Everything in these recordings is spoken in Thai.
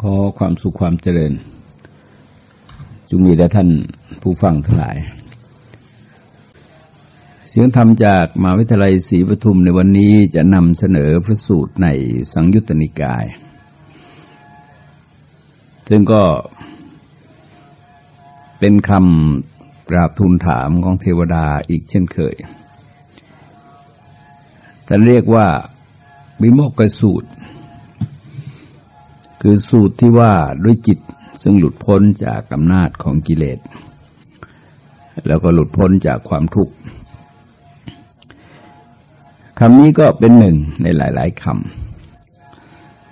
ขอความสุขความเจริญจงมีแด่ท่านผู้ฟังทั้งหลาย เสียงธรรมจากมหาวิทยาลัยศรีปทุมในวันนี้จะนำเสนอพระสูตรในสังยุตตนิกาย ซึ่งก็เป็นคำกราบทูลถามของเทวดาอีกเช่นเคยท่านเรียกว่าวิโมกขสูตร คือสูตรที่ว่าด้วยจิตซึ่งหลุดพ้นจากอำนาจของกิเลส แล้วก็หลุดพ้นจากความทุกข์คำนี้ก็เป็นหนึ่งในหลาย ๆค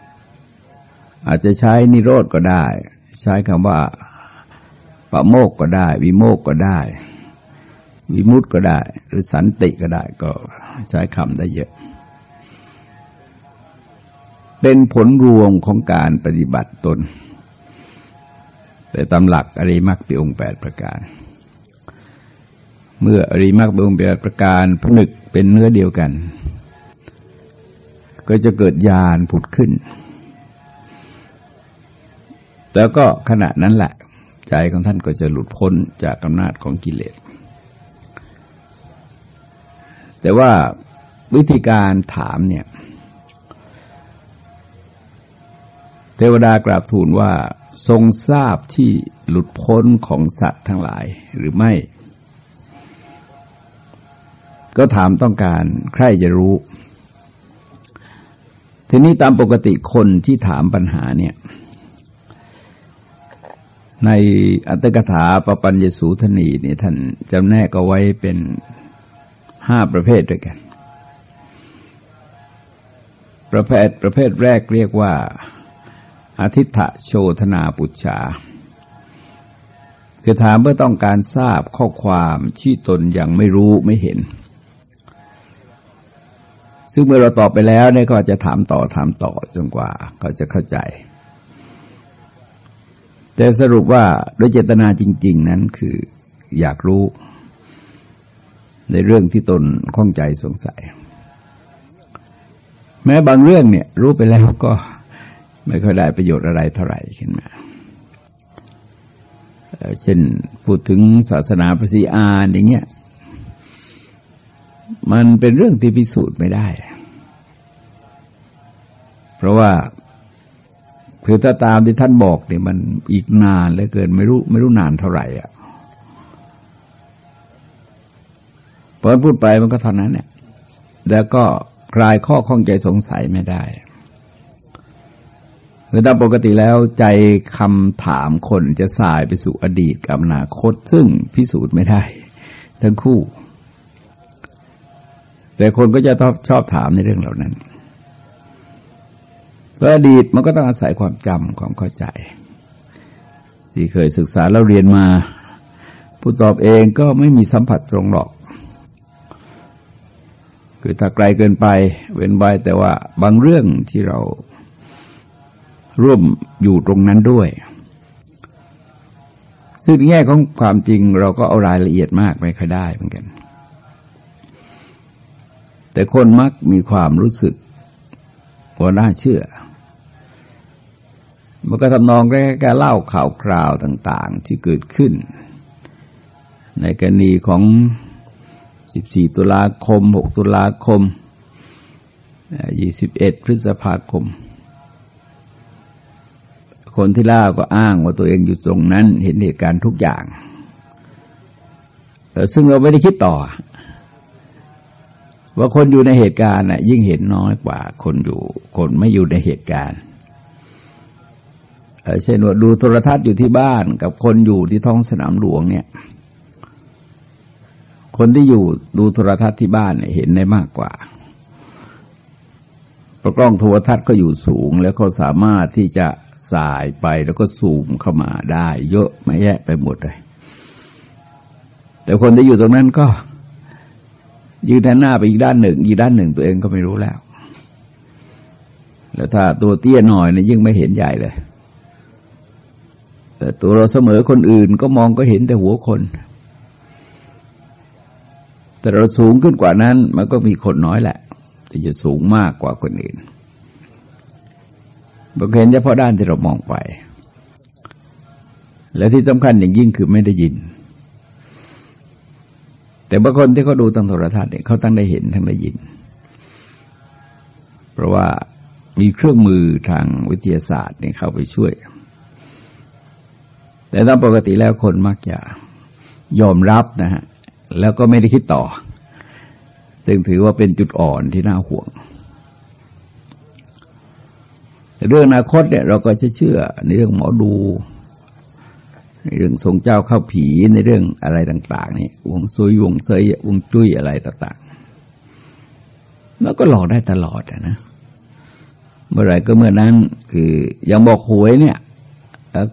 ำอาจจะใช้นิโรธก็ได้ ใช้คำว่าปะโมกก็ได้ วิโมกก็ได้ วิมุตก็ได้ หรือสันติก็ได้ก็ใช้คำได้เยอะ เป็นผลรวมของการปฏิบัติตน แต่ตามหลักอริมักปีองแปดประการ เมื่ออริมักปีองแปดประการผนึกเป็นเนื้อเดียวกัน ก็จะเกิดญาณผุดขึ้น แล้วก็ขณะนั้นแหละ ใจของท่านก็จะหลุดพ้นจากอำนาจของกิเลส แต่ว่าวิธีการถามเนี่ย เทวดากราบทูลว่าทรงทราบที่หลุดพ้นของสัตว์ทั้งหลายหรือไม่ ก็ถามต้องการใครจะรู้ ทีนี้ตามปกติคนที่ถามปัญหาเนี่ย ในอัตถกถาปปัญญสูทนีนี่ท่านจำแนกเอาไว้เป็นห้าประเภทด้วยกัน ประเภทประเภทแรกเรียกว่า อาทิตถโชธนาปุจฉาคือถามเพื่อต้องการทราบข้อความที่ตนยังไม่รู้ไม่เห็น ซึ่งเมื่อเราตอบไปแล้วเนี่ยก็จะถามต่อถามต่อจนกว่าเขาจะเข้าใจ แต่สรุปว่าโดยเจตนาจริง ๆ นั้นคืออยากรู้ ในเรื่องที่ตนข้องใจสงสัย แม้บางเรื่องเนี่ยรู้ไปแล้วก็ ไม่ค่อยได้ประโยชน์อะไรเท่าไหร่ขึ้นมา เช่นพูดถึงศาสนาภาษีอาอย่างเงี้ย มันเป็นเรื่องที่พิสูจน์ไม่ได้ เพราะว่าคือถ้าตามที่ท่านบอกเนี่ยมันอีกนานเหลือเกินไม่รู้ไม่รู้นานเท่าไหร่อะพอพูดไปมันก็เท่านั้นเนี่ยแล้วก็คลายข้อข้องใจสงสัยไม่ได้ คือตามปกติแล้วใจคำถามคนจะสายไปสู่อดีตกับอนาคต ซึ่งพิสูจน์ไม่ได้ ทั้งคู่ แต่คนก็จะชอบถามในเรื่องเหล่านั้นเพราะอดีตมันก็ต้องอาศัยความจำความเข้าใจ ที่เคยศึกษาแล้วเรียนมา ผู้ตอบเองก็ไม่มีสัมผัสตรงหรอก คือถ้าไกลเกินไปเว้นไว้แต่ว่าบางเรื่องที่เรา ร่วมอยู่ตรงนั้นด้วย ซึ่งแง่ของความจริงเราก็เอารายละเอียดมากไม่ค่อยได้เหมือนกัน แต่คนมักมีความรู้สึกว่าน่าเชื่อ มันก็ทำนองแกเล่าข่าวคราวต่าง ๆ ที่เกิดขึ้น ในกรณีของ 14 ตุลาคม 6 ตุลาคม 21 พฤษภาคม คนที่เล่าก็อ้างว่าตัวเองอยู่ตรงนั้น เห็นเหตุการณ์ทุกอย่างแต่ซึ่งเราไม่ได้คิดต่อ ว่าคนอยู่ในเหตุการณ์น่ะ ยิ่งเห็นน้อยกว่า คนอยู่ คนไม่อยู่ในเหตุการณ์เช่นว่าดูโทรทัศน์อยู่ที่บ้านกับคนอยู่ที่ท้องสนามหลวงเนี่ย คนที่อยู่ดูโทรทัศน์ที่บ้านเนเห็นได้มากกว่าประกล้องโทรทัศน์ก็อยู่สูง แล้วก็สามารถที่จะ สายไปแล้วก็สูมเข้ามาได้ เยอะไม่แยะไปหมดเลย แต่คนที่อยู่ตรงนั้นก็ ยืนหน้าไปอีกด้านหนึ่ง อีกด้านหนึ่งตัวเองก็ไม่รู้แล้ว แล้วถ้าตัวเตี้ยหน่อยเนี่ยยิ่งไม่เห็นใหญ่เลย แต่ตัวเราเสมอคนอื่นก็มองก็เห็นแต่หัวคน แต่เราสูงขึ้นกว่านั้น มันก็มีคนน้อยแหละที่จะสูงมากกว่าคนอื่น เราเห็นเฉพาะด้านที่เรามองไป และที่สำคัญอย่างยิ่งคือไม่ได้ยิน แต่บางคนที่เขาดูทางโทรทัศน์เนี่ยเขาตั้งได้เห็นทั้งได้ยิน เพราะว่ามีเครื่องมือทางวิทยาศาสตร์เนี่ยเข้าไปช่วย แต่ตามปกติแล้วคนมักจะยอมรับนะฮะ แล้วก็ไม่ได้คิดต่อซึ่งถือว่าเป็นจุดอ่อนที่น่าห่วง เรื่องอนาคตเนี่ยเราก็จะเชื่อในเรื่องหมอดู ในเรื่องทรงเจ้าเข้าผีในเรื่องอะไรต่าง ๆ นี่วงซุยวงเซยวงจุ้ยอะไรต่างๆแล้วก็หลอกได้ตลอดนะเมื่อไรก็เมื่อนั้น คืออย่างบอกหวยเนี่ย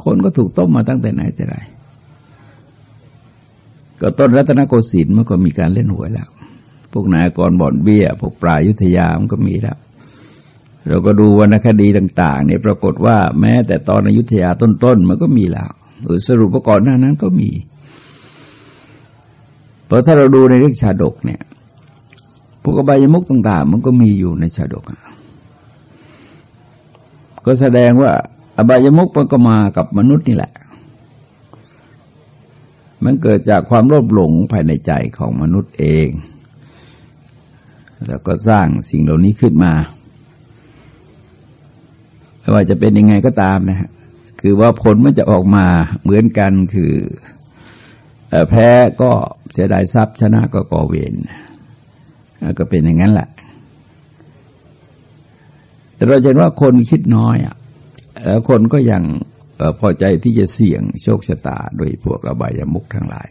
คนก็ถูกต้มมาตั้งแต่ไหนแต่ไรก็ต้นรัตนโกสินทร์มันก็มีการเล่นหวยแล้ว พวกนายกรบ่อนเบี้ย พวกปลายยุทธยามันก็มีแล้ว เราก็ดูวรรณคดีต่างๆเนี่ยปรากฏว่าแม้แต่ตอนอยุธยาต้นๆมันก็มีแล้วหรือสรุปว่าก่อนหน้านั้นก็มี เพราะถ้าเราดูในเรื่องชาดกเนี่ยพวกบายมุกต่าง ๆ มันก็มีอยู่ในชาดก ก็แสดงว่า อบายมุกมันก็มากับมนุษย์นี่แหละ มันเกิดจากความโลภหลงภายในใจของมนุษย์เอง แล้วก็สร้างสิ่งเหล่านี้ขึ้นมา ไม่ว่าจะเป็นยังไงก็ตามนะฮะคือว่าผลมันจะออกมาเหมือนกันคือแพ้ก็เสียดายทรัพย์ชนะก็ก่อเวรก็เป็นอย่างนั้นแหละ แต่เราเห็นว่าคนคิดน้อยอะแล้วคนก็ยังพอใจที่จะเสี่ยงโชคชะตา โดยพวกอบายามุกทั้งหลาย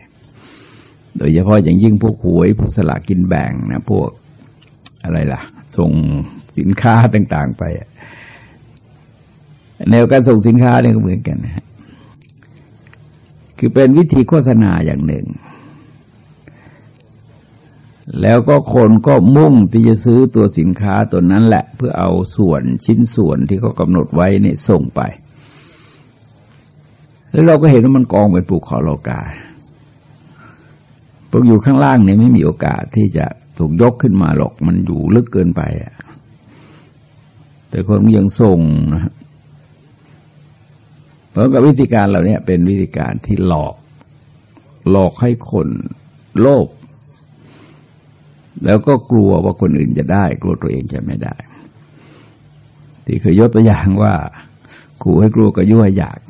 โดยเฉพาะอย่างยิ่งพวกหวยพวกสลากกินแบ่งนะพวกอะไรล่ะ ส่งสินค้าต่าง ๆ ไป แนวการส่งสินค้าเนี่ยก็เหมือนกันนะฮะคือเป็นวิธีโฆษณาอย่างหนึ่ง แล้วก็คนก็มุ่งที่จะซื้อตัวสินค้าตัวนั้นแหละ เพื่อเอาส่วนชิ้นส่วนที่เขากำหนดไว้เนี่ยส่งไป แล้วเราก็เห็นว่ามันกองเป็นปูขอโลกาพวกอยู่ข้างล่างเนี่ยไม่มีโอกาสที่จะถูกยกขึ้นมาหรอกมันอยู่ลึกเกินไปอะแต่คนยังส่งนะ เพราะกับวิธีการเหล่านี้เป็นวิธีการที่หลอก หลอกให้คนโลภแล้วก็กลัวว่าคนอื่นจะได้ กลัวตัวเองจะไม่ได้ ที่เคยยกตัวอย่างว่าขู่ให้กลัวก็ยั่วอยาก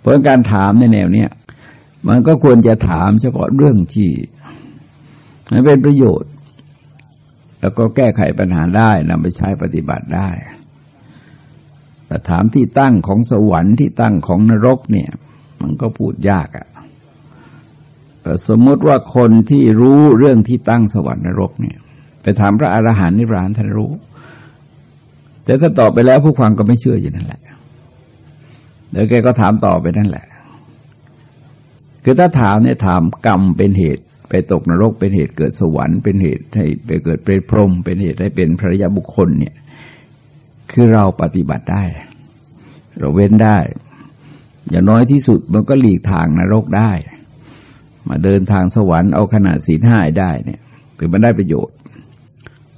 เพราะการถามในแนวเนี้ยมันก็ควรจะถามเฉพาะเรื่องที่มันเป็นประโยชน์ แล้วก็แก้ไขปัญหาได้นำไปใช้ปฏิบัติได้ แต่ถามที่ตั้งของสวรรค์ที่ตั้งของนรกเนี่ย มันก็พูดยากอะ่ะสมมติว่าคนที่รู้เรื่องที่ตั้งสวรรค์นรกเนี่ย ไปถามพระอรหันต์นิพพานท่านรู้ แต่ถ้าตอบไปแล้วผู้ฟังก็ไม่เชื่ออยู่นั่นแหละเดี๋ยวแกก็ถามต่อไปนั่นแหละ คือถ้าถามเนี่ยถามกรรมเป็นเหตุ ไปตกนรกเป็นเหตุเกิดสวรรค์เป็นเหตุให้ไปเกิดเป็นพรหมเป็นเหตุให้เป็นพระยาบุคคลเนี่ย คือเราปฏิบัติได้ เราเว้นได้ อย่างน้อยที่สุดมันก็หลีกทางนรกได้ มาเดินทางสวรรค์เอาขนาดศีลห้าได้เนี่ยถือมันได้ประโยชน์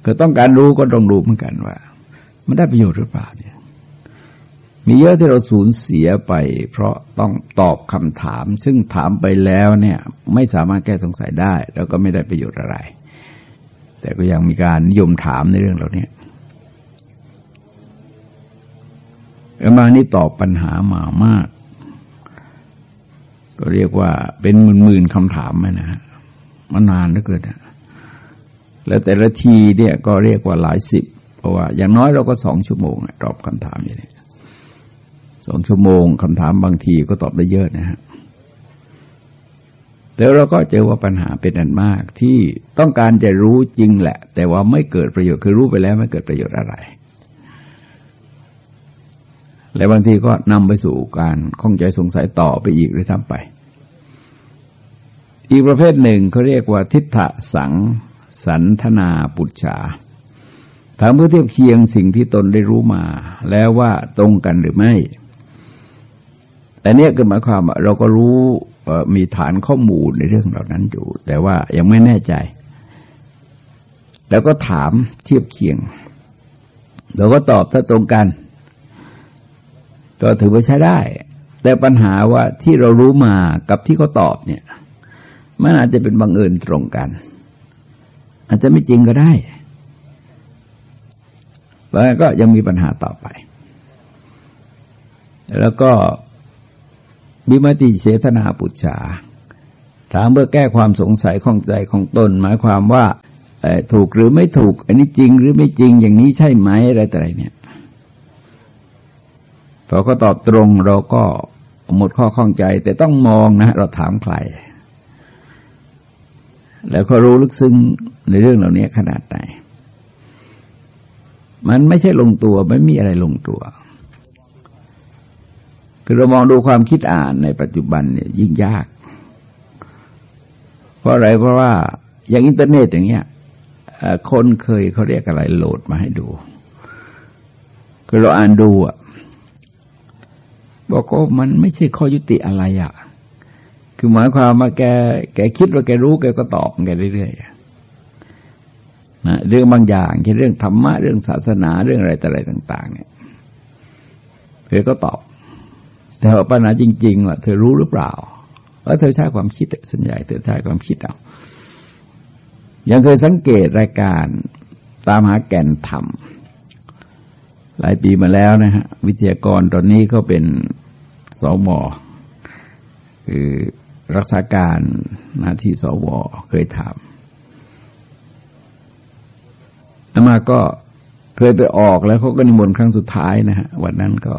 ก็ต้องการรู้ก็ต้องรู้เหมือนกันว่า มันได้ประโยชน์หรือเปล่าเนี่ย มีเยอะที่เราสูญเสียไป เพราะต้องตอบคำถาม ซึ่งถามไปแล้วเนี่ย ไม่สามารถแก้สงสัยได้ แล้วก็ไม่ได้ประโยชน์อะไร แต่ก็ยังมีการนิยมถามในเรื่องเหล่านี้ อามานี่ตอบปัญหามามาก ก็เรียกว่าเป็นหมื่นๆคำถามนะฮะมันนานเหลือเกินแล้วแต่ละทีเนี่ยก็เรียกว่าหลายสิบ เพราะว่า อย่างน้อยเราก็สองชั่วโมงตอบคำถามอย่างนี้สองชั่วโมงคำถามบางทีก็ตอบได้เยอะนะฮะแต่เราก็เจอว่าปัญหาเป็นอันมากที่ต้องการจะรู้จริงแหละ แต่ว่าไม่เกิดประโยชน์คือรู้ไปแล้วไม่เกิดประโยชน์อะไร และบางทีก็นำไปสู่การข้องใจสงสัยต่อไปอีกหรือทำไป อีกประเภทหนึ่งเขาเรียกว่าทิฏฐสังสันทนาปุจฉาถามเพื่อเทียบเคียงสิ่งที่ตนได้รู้มา แล้วว่าตรงกันหรือไม่แต่เนี้ยคือหมายความว่าเราก็รู้มีฐานข้อมูลในเรื่องเหล่านั้นอยู่ แต่ว่ายังไม่แน่ใจ แล้วก็ถามเทียบเคียงเราก็ตอบถ้าตรงกัน ก็ถือว่าใช้ได้ แต่ปัญหาว่าที่เรารู้มากับที่เขาตอบเนี่ย มันอาจจะเป็นบังเอิญตรงกัน อาจจะไม่จริงก็ได้แล้วก็ยังมีปัญหาต่อไป แล้วก็บิมติเชตนาปุจฉาถามเพื่อแก้ความสงสัยของใจของตน หมายความว่าถูกหรือไม่ถูก อันนี้จริงหรือไม่จริงอย่างนี้ใช่ไหมอะไรแต่ไรเนี่ย พอก็ตอบตรงเราก็หมดข้อข้องใจ แต่ต้องมองนะ เราถามใคร แล้วก็รู้ลึกซึ้งในเรื่องเหล่านี้ขนาดไหนมันไม่ใช่ลงตัวไม่มีอะไรลงตัว คือเรามองดูความคิดอ่านในปัจจุบันเนี่ยยิ่งยาก เพราะอะไรเพราะว่าอย่างอินเทอร์เน็ตอย่างเงี้ยคนเคยเขาเรียกอะไรโหลดมาให้ดู คือเราอ่านดูอะ บอกว่ามันไม่ใช่ข้อยุติอะไรอะ คือหมายความว่าแกแกคิดว่าแกรู้แกก็ตอบแกเรื่อยๆนะเรื่องบางอย่างเช่นเรื่องธรรมะเรื่องศาสนาเรื่องอะไรต่อะไรต่าง ๆ เนี่ยเธอก็ตอบ แต่ว่าปัญหาจริงๆว่าเธอรู้หรือเปล่าว่าเธอใช้ความคิดส่วนใหญ่เธอใช้ความคิดเอายังเคยสังเกตรายการตามหาแก่นธรรม หลายปีมาแล้วนะฮะวิทยากรตอนนี้ก็เป็นสวคือรักษาการหน้าที่สวเคยถามอามาก็เคยไปออกแล้วเขาก็นิมนต์ครั้งสุดท้ายนะฮะวันนั้นก็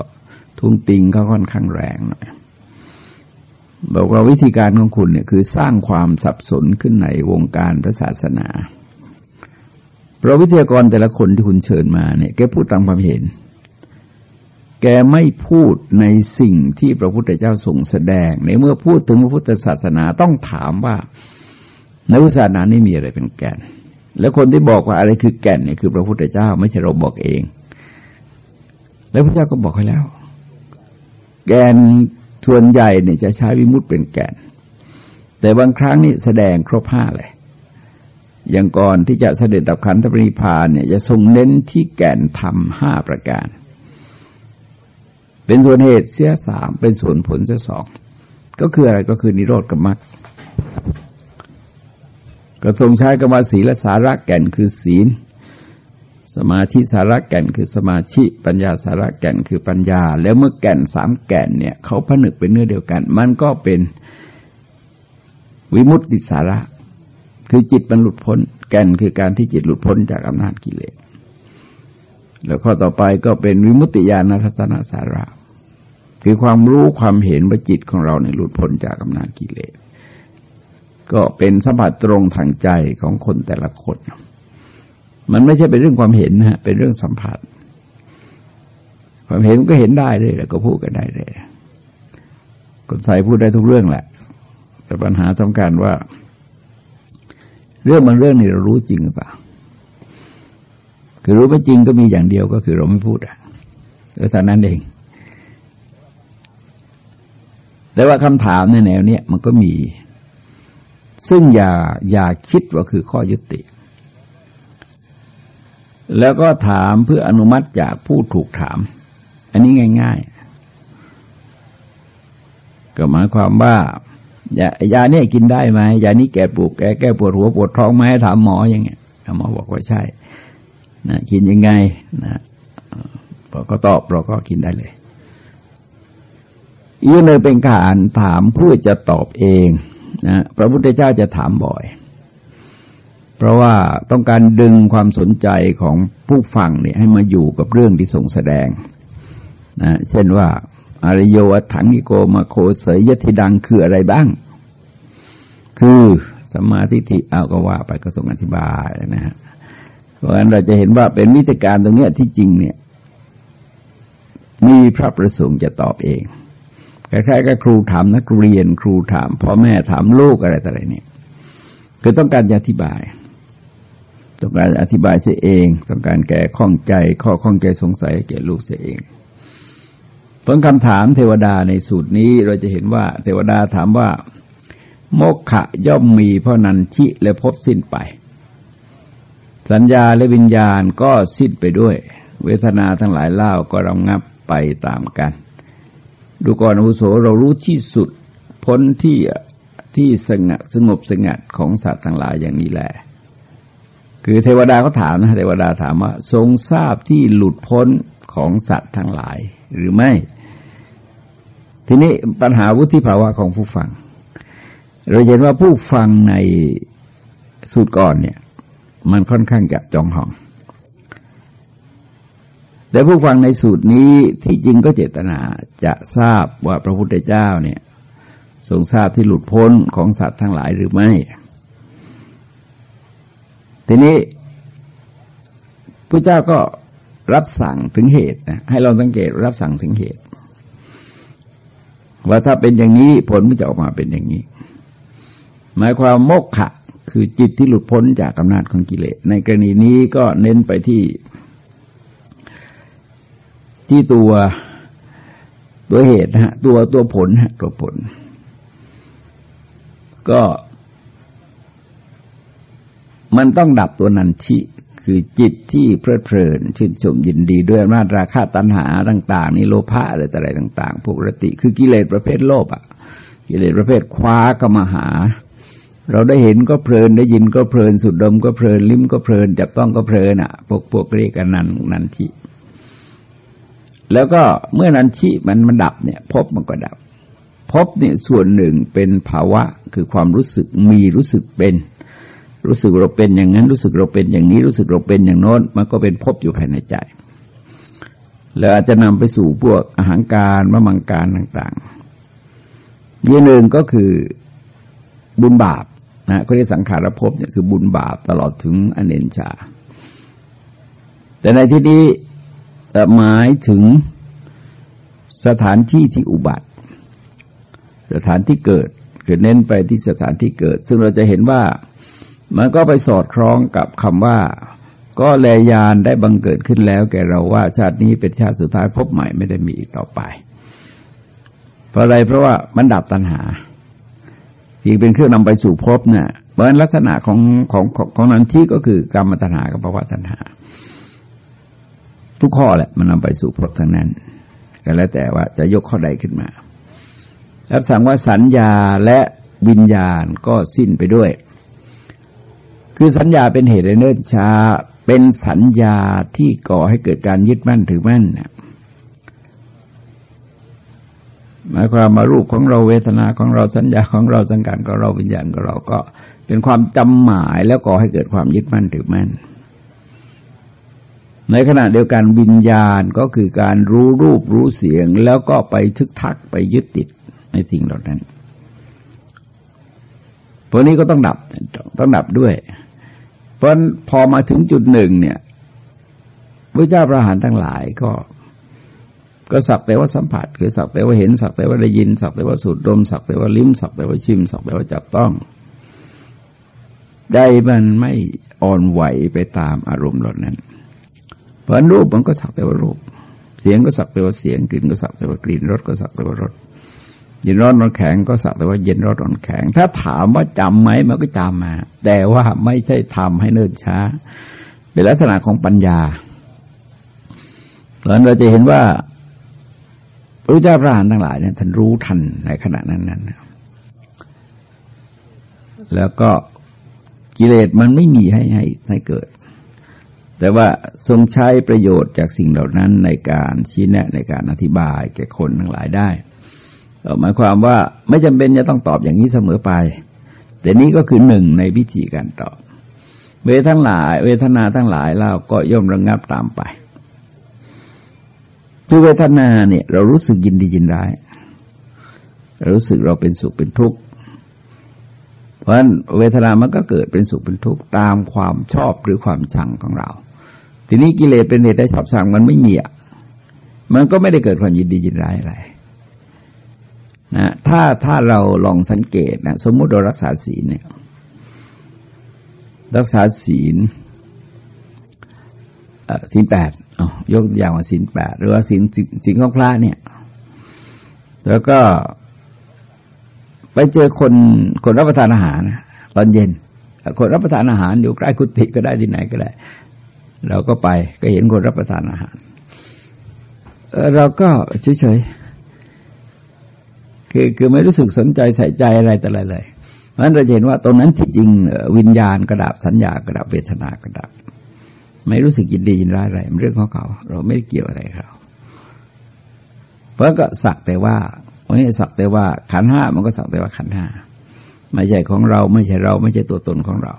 ทุ่งติงเขาค่อนข้างแรงหน่อยบอกว่าวิธีการของคุณเนี่ยคือสร้างความสับสนขึ้นในวงการพระศาสนา เพราะวิทยากรแต่ละคนที่คุณเชิญมาเนี่ยแกพูดตามความเห็น แกไม่พูดในสิ่งที่พระพุทธเจ้าทรงแสดง ในเมื่อพูดถึงพระพุทธศาสนาต้องถามว่าในพุทธศาสนานี่มีอะไรเป็นแก่น แล้วคนที่บอกว่าอะไรคือแก่นเนี่ยคือพระพุทธเจ้า ไม่ใช่เราบอกเอง แล้วพระเจ้าก็บอกให้แล้ว แกนส่วนใหญ่เนี่ยจะใช้วิมุตเป็นแก่น แต่บางครั้งนี่แสดงครบห้าเลย อย่างก่อนที่จะเสด็จดับขันธปริพานเนี่ยจะทรงเน้นที่แก่นธรรมห้าประการ เป็นส่วนเหตุเสียสามเป็นส่วนผลเสียสองก็คืออะไรก็คือนิโรธกับมรรคก็ทรงใช้กรรมศีลสาระแก่นคือศีล สมาธิสาระแก่นคือสมาธิปัญญาสาระแก่นคือปัญญา แล้วเมื่อแก่นสามแก่นเนี่ยเขาผนึกเป็นเนื้อเดียวกัน มันก็เป็นวิมุตติสาระ คือจิตมันหลุดพ้น แก่นคือการที่จิตหลุดพ้นจากอำนาจกิเลส แล้วข้อต่อไปก็เป็นวิมุตติญาณทัศนสาระ คือความรู้ความเห็นว่าจิตของเราในหลุดพ้นจากอำนาจกิเลส ก็เป็นสัมผัสตรงทางใจของคนแต่ละคน มันไม่ใช่เป็นเรื่องความเห็นนะฮะเป็นเรื่องสัมผัส ความเห็นก็เห็นได้เลยแล้วก็พูดกันได้เลยคนไทยพูดได้ทุกเรื่องแหละ แต่ปัญหาต้องการว่า เรื่องบางเรื่องนี่เรารู้จริงหรือเปล่า คือรู้ไม่จริงก็มีอย่างเดียวก็คือเราไม่พูดอะแต่นั้นเอง แต่ว่าคำถามในแนวเนี้ยมันก็มี ซึ่งอย่าอย่าคิดว่าคือข้อยุติ แล้วก็ถามเพื่ออนุมัติจากผู้ถูกถาม อันนี้ง่าย ๆ ก็หมายความว่า ยายาเนี่ยกินได้ไหมยานี้แก้ปวดแก้แก้ปวดหัวปวดท้องไหมถามหมออย่างเงี้ยหมอบอกว่าใช่นะกินยังไงนะพอก็ตอบเราก็กินได้เลยอีกหนึ่งเป็นการถามเพื่อจะตอบเองนะพระพุทธเจ้าจะถามบ่อย เพราะว่าต้องการดึงความสนใจของผู้ฟังเนี่ยให้มาอยู่กับเรื่องที่ทรงแสดงนะเช่นว่า อริโยถังกิโกมาโคเสยยติดังคืออะไรบ้าง คือสมาธิิเอาก็ว่าไปก็ทรงอธิบายนะฮะเพราะฉะนั้นเราจะเห็นว่าเป็นวิธีการตรงนี้ที่จริงเนี่ยมีพระประสงค์จะตอบเองคล้ายๆกับครูถามนักเรียน ครูถามพ่อแม่ถามลูกอะไรต่ออะไรเนี่ยคือต้องการจะอธิบาย ต้องการอธิบายเสียเอง ต้องการแก้ข้องใจ ข้อข้องใจสงสัยแก่ลูกเสียเอง ผลคำถามเทวดาในสูตรนี้เราจะเห็นว่า เทวดาถามว่า โมกขะย่อมมีเพราะนันชิและพบสิ้นไป สัญญาและวิญญาณก็สิ้นไปด้วย เวทนาทั้งหลายเล่าก็รำงับไปตามกัน ดูก่อนอุโสเรารู้ที่สุดพ้นที่ที่สงบสงบสงัดของสัตว์ทั้งหลายอย่างนี้แหละ คือเทวดาเขาถามนะเทวดาถามว่า ทรงทราบที่หลุดพ้นของสัตว์ทั้งหลายหรือไม่ ทีนี้ปัญหาวุฒิภาวะของผู้ฟัง เราเห็นว่าผู้ฟังในสูตรก่อนเนี่ย มันค่อนข้างจะจองห้อง แต่ผู้ฟังในสูตรนี้ที่จริงก็เจตนาจะทราบว่าพระพุทธเจ้าเนี่ยทรงทราบที่หลุดพ้นของสัตว์ทั้งหลายหรือไม่ ทีนี้พระเจ้าก็รับสั่งถึงเหตุนะให้เราสังเกตรับสั่งถึงเหตุ ว่าถ้าเป็นอย่างนี้ผลมันจะออกมาเป็นอย่างนี้ หมายความโมกขะ คือจิตที่หลุดพ้นจากอำนาจของกิเลส ในกรณีนี้ก็เน้นไปที่ ที่ตัวตัวเหตุนะฮะตัวตัวผลฮะตัวผล ก็ มันต้องดับตัวนันทิ คือจิตที่เพลิดเพลินชื่นชมยินดีด้วยอำนาจราคะตัณหาต่าง ๆ นี่โลภะอะไรต่อะไรต่าง ๆ พวกรติ คือกิเลสประเภทโลภอะ กิเลสประเภทคว้าก็มาหา เราได้เห็นก็เพลินได้ยินก็เพลินสุดดมก็เพลินลิ้มก็เพลินจับต้องก็เพลินอะ พวกพวกเรียกกันนันนันทิแล้วก็เมื่อนันทิมันมันดับเนี่ย พบมันก็ดับ พบเนี่ยส่วนหนึ่งเป็นภาวะคือความรู้สึกมีรู้สึกเป็น รู้สึกเราเป็นอย่างนั้น รู้สึกเราเป็นอย่างนี้ รู้สึกเราเป็นอย่างโน้น มันก็เป็นพบอยู่ภายในใจ แล้วอาจจะนำไปสู่พวกอาหารการมะมังการต่างๆยี่หนึ่งก็คือบุญบาปนะก็เรียกสังขารภพเนี่ยคือบุญบาปตลอดถึงอเนนชา แต่ในที่นี้หมายถึงสถานที่ที่อุบัติ สถานที่เกิดคือเน้นไปที่สถานที่เกิด ซึ่งเราจะเห็นว่า มันก็ไปสอดคล้องกับคำว่า ก็แลยานได้บังเกิดขึ้นแล้วแก่เราว่าชาตินี้เป็นชาติสุดท้ายพบใหม่ไม่ได้มีอีกต่อไป เพราะอะไรเพราะว่ามันดับตัณหาที่เป็นเครื่องนำไปสู่พบเนี่ยเพราะลักษณะของของของนันที่ก็คือกรรมตัณหากับภาวะตัณหา ทุกข้อแหละมันนำไปสู่พบทั้งนั้นก็แล้วแต่ว่าจะยกข้อใดขึ้นมาแล้วสั่งว่าสัญญาและวิญญาณก็สิ้นไปด้วย คือสัญญาเป็นเหตุในเนิ่นช้า เป็นสัญญาที่ก่อให้เกิดการยึดมั่นถือมั่นเนี่ยหมายความมารูปของเราเวทนาของเราสัญญาของเราสังการของเราวิญญาณของเราก็เป็นความจำหมายแล้วก่อให้เกิดความยึดมั่นถือมั่น ในขณะเดียวกันวิญญาณก็คือการรู้รูปรู้เสียง แล้วก็ไปทึกทักไปยึดติดในสิ่งเหล่านั้นพวกนี้ก็ต้องดับต้องดับด้วย เพราะพอมาถึงจุดหนึ่งเนี่ยพระเจ้าประหารทั้งหลายก็ ก็สักแต่ว่าสัมผัส คือสักแต่ว่าเห็นสักแต่ว่าได้ยิน สักแต่ว่าสูดดม สักแต่ว่าลิ้ม สักแต่ว่าชิม สักแต่ว่าจับต้องได้มันไม่อ่อนไหวไปตามอารมณ์เหล่านั้น เพราะรูปมันก็สักแต่ว่ารูป เสียงก็สักแต่ว่าเสียงกลิ่นก็สักแต่ว่ากลิ่นรสก็สักแต่ว่ารส เย็นร้อนร้อนแข็งก็สักแต่ว่าเย็นร้อนร้อนแข็ง ถ้าถามว่าจำไหมมันก็จำมาแต่ว่าไม่ใช่ทำให้เนิ่นช้า เป็นลักษณะของปัญญา เพราะนั้นเราจะเห็นว่าพระเจ้าพระหานทั้งหลายเนี่ยท่านรู้ทันในขณะนั้นนั้นแล้วก็กิเลสมันไม่มีให้ให้ให้เกิด แต่ว่าทรงใช้ประโยชน์จากสิ่งเหล่านั้นในการชี้แนะในการอธิบายแก่คนทั้งหลายได้ หมายความว่าไม่จำเป็นจะต้องตอบอย่างนี้เสมอไป แต่นี้ก็คือหนึ่งในวิธีการตอบ เวททั้งหลาย เวทนาทั้งหลายเราก็ย่อมระงงับตามไปคือเวทนาเนี่ยเรารู้สึกยินดียินร้ายเรารู้สึกเราเป็นสุขเป็นทุกข์เพราะฉะนั้นเวทนามันก็เกิดเป็นสุขเป็นทุกข์ตามความชอบหรือความชังของเรา ทีนี้กิเลสเป็นเหตุได้ชอบชังมันไม่มีอะมันก็ไม่ได้เกิดความยินดียินร้ายอะไร นะถ้าถ้าเราลองสังเกตนะสมมุติเรารักษาศีลเนี่ยรักษาศีลศีลแปดยกอย่างว่าศีลแปดหรือว่าศีลศีลของพระเนี่ย แล้วก็ ไปเจอคนคนรับประทานอาหารตอนเย็น คนรับประทานอาหารอยู่ใกล้กุฏิก็ได้ที่ไหนก็ได้ เราก็ไปก็เห็นคนรับประทานอาหาร เราก็เฉยๆ คือคือไม่รู้สึกสนใจใส่ใจอะไรแต่อะไรเลยเพราะฉะนั้นเราเห็นว่าตรงนั้นที่จริงวิญญาณกระดับสัญญากระดับเวทนากระดับไม่รู้สึกยินดียินร้ายอะไรเรื่องของเขา เราไม่เกี่ยวอะไรเขาเพราะก็สักแต่ว่าวันนี้สักแต่ว่าขันห้ามันก็สักแต่ว่าขันห้าไม่ใช่ของเราไม่ใช่เรา ไม่ใช่ตัวตนของเรา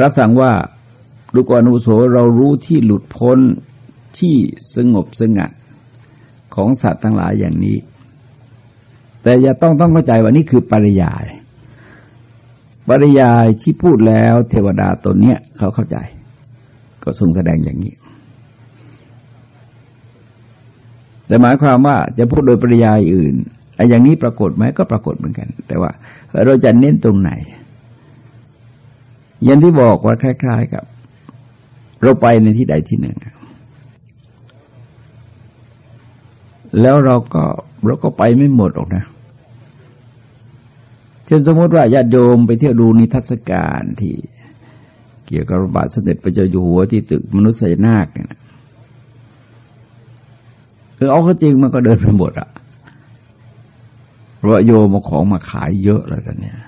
รับสั่งว่าดูกรอุโสเรารู้ที่หลุดพ้นที่สงบสงัดของสัตว์ทั้งหลายอย่างนี้ แต่อย่าต้องต้องเข้าใจว่านี่คือปริยาย ปริยายที่พูดแล้วเทวดาตนเนี้ยเขาเข้าใจ ก็ทรงแสดงอย่างนี้ แต่หมายความว่าจะพูดโดยปริยายอื่นไอ้อย่างนี้ปรากฏไหมก็ปรากฏเหมือนกัน แต่ว่าเราจะเน้นตรงไหนอย่างที่บอกว่าคล้าย ๆ กับ เราไปในที่ใดที่หนึ่ง แล้วเราก็เราก็ไปไม่หมดหรอกนะเช่นสมมติว่าญาติโยมไปเที่ยวดูนิทรรศการที่เกี่ยวกับระบาดเสด็จพระเจ้าอยู่หัวที่ตึกมนุษยนาคเนี่ยคือเอาก็จริงมันก็เดินไปหมดอะเพราะโยมมาของมาขายเยอะแล้วตอนเนี้ย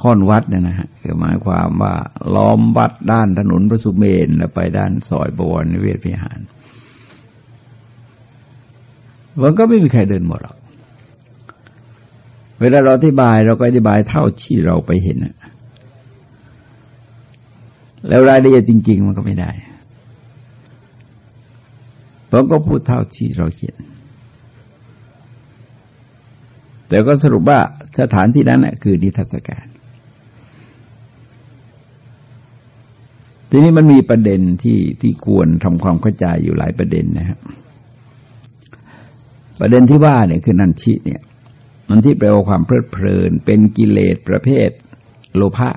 ค่อนวัดเนี่ยนะฮะคือหมายความว่าล้อมวัดด้านถนนพระสุเมนแล้วไปด้านซอยบวรนิเวศพิหารมันก็ไม่มีใครเดินหมดหรอก เวลาเราอธิบายเราก็อธิบายเท่าที่เราไปเห็นนะแล้วรายละเอียดจริง ๆ มันก็ไม่ได้ผมก็พูดเท่าที่เราเขียนแต่ก็สรุปว่าสถานที่นั้นคือนิทรรศการ ทีนี้มันมีประเด็นที่ที่ควรทำความเข้าใจอยู่หลายประเด็นนะครับ ประเด็นที่ว่าเนี่ยคือนันชิเนี่ย นันที่แปลว่าความเพลิดเพลิน เป็นกิเลสประเภทโลภะ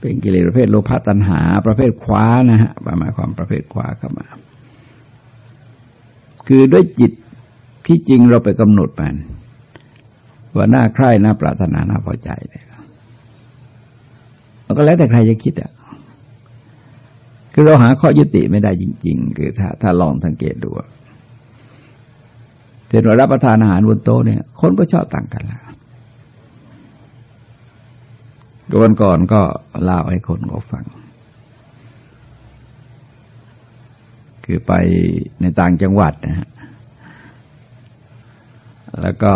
เป็นกิเลสประเภทโลภะตัณหา ประเภทคว้านะฮะหมายความประเภทคว้าเข้ามา คือด้วยจิตที่จริงเราไปกำหนดมัน ว่าหน้าใคร่หน้าปรารถนาหน้าพอใจเนี่ยมันก็แล้วแต่ใครจะคิดอะคือเราหาข้อยุติไม่ได้จริง ๆ คือถ้าถ้าลองสังเกตดู เช่นว่ารับประทานอาหารบนโต๊ะเนี่ย คนก็ชอบต่างกันล้ววันก่อนก็เล่าให้คนเขาฟัง คือไปในต่างจังหวัดนะฮะ แล้วก็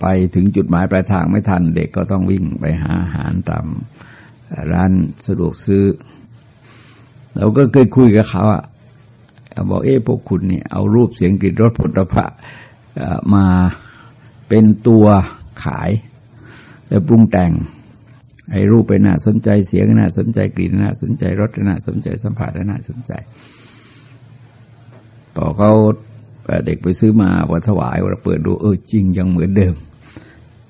ไปถึงจุดหมายปลายทางไม่ทันเด็กก็ต้องวิ่งไปหาอาหารตามร้านสะดวกซื้อ เราก็เคยคุยกับเขาอะบอกเอ๊ะพวกคุณเนี่ยเอารูปเสียงกลิ่นรสผลิภัณฑ์ มาเป็นตัวขายแล้วปรุงแต่งไอ้รูปไปน่าสนใจเสียงน่าสนใจกลิ่นน่าสนใจรสน่าสนใจสัมผัสน่าสนใจพอเขาเด็กไปซื้อมาวันถวายวันเปิดดูเออจริงยังเหมือนเดิม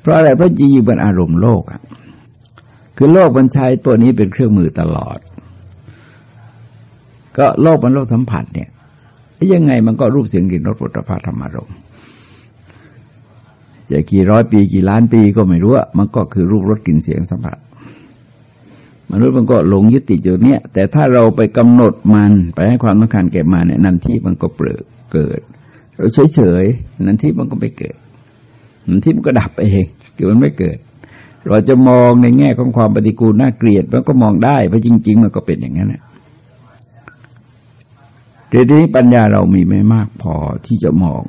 เพราะอะไรเพราะจริงมันอารมณ์โลกอะคือโลกมันใช้ตัวนี้เป็นเครื่องมือตลอด ก็โลกมันโลกสัมผัสเนี่ยยังไงมันก็รูปเสียงกลิ่นรสปุถะพาธรรมารม จะกี่ร้อยปีกี่ล้านปีก็ไม่รู้มันก็คือรูปรสกลิ่นเสียงสัมผัสมนุษย์มันก็หลงยึดติดอยู่เนี่ยแต่ถ้าเราไปกำหนดมันไปให้ความสำคัญแก่มันเนี่ยนันที่มันก็เปลือกเกิด เราเฉยๆนันที่มันก็ไม่เกิดนันที่มันก็ดับไปเองคือมันไม่เกิด เราจะมองในแง่ของความปฏิกูลน่าเกลียดมันก็มองได้เพราะจริง ๆ มันก็เป็นอย่างนั้นแหละทีนี้ปัญญาเรามีไม่มากพอที่จะมอง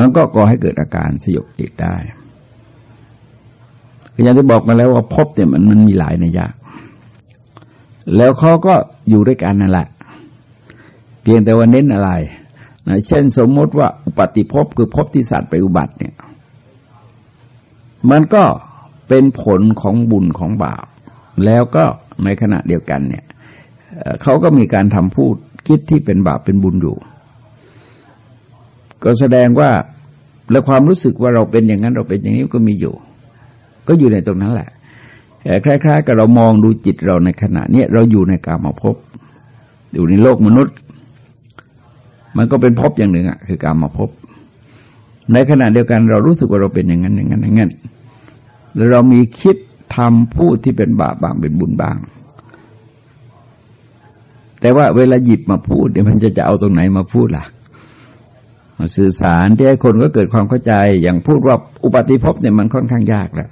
มันก็ก่อให้เกิดอาการสยบติดได้คืออย่างที่บอกมาแล้วว่าพบเนี่ยมันมันมีหลายในยากแล้วเขาก็อยู่ด้วยกันนั่นแหละ เพียงแต่ว่าเน้นอะไรนะเช่นสมมติว่าอุปติภพคือภพที่สัตว์ไปอุบัติเนี่ย มันก็เป็นผลของบุญของบาป แล้วก็ในขณะเดียวกันเนี่ยเขาก็มีการทำพูดคิดที่เป็นบาปเป็นบุญอยู่ ก็แสดงว่าและความรู้สึกว่าเราเป็นอย่างนั้นเราเป็นอย่างนี้ก็มีอยู่ ก็อยู่ในตรงนั้นแหละคล้ายๆกับเรามองดูจิตเราในขณะนี้เราอยู่ในกามาพบอยู่ในโลกมนุษย์ มันก็เป็นพบอย่างหนึ่งอะคือกามาพบ ในขณะเดียวกันเรารู้สึกว่าเราเป็นอย่างนั้นอย่างนั้นอย่างนั้นแล้วเรามีคิดทำพูดที่เป็นบาปบางเป็นบุญบาง แต่ว่าเวลาหยิบมาพูดเนี่ยมันจะจะเอาตรงไหนมาพูดล่ะ สื่อสารที่ให้คนก็เกิดความเข้าใจ อย่างพูดว่าอุปาติภพเนี่ยมันค่อนข้างยากแหละ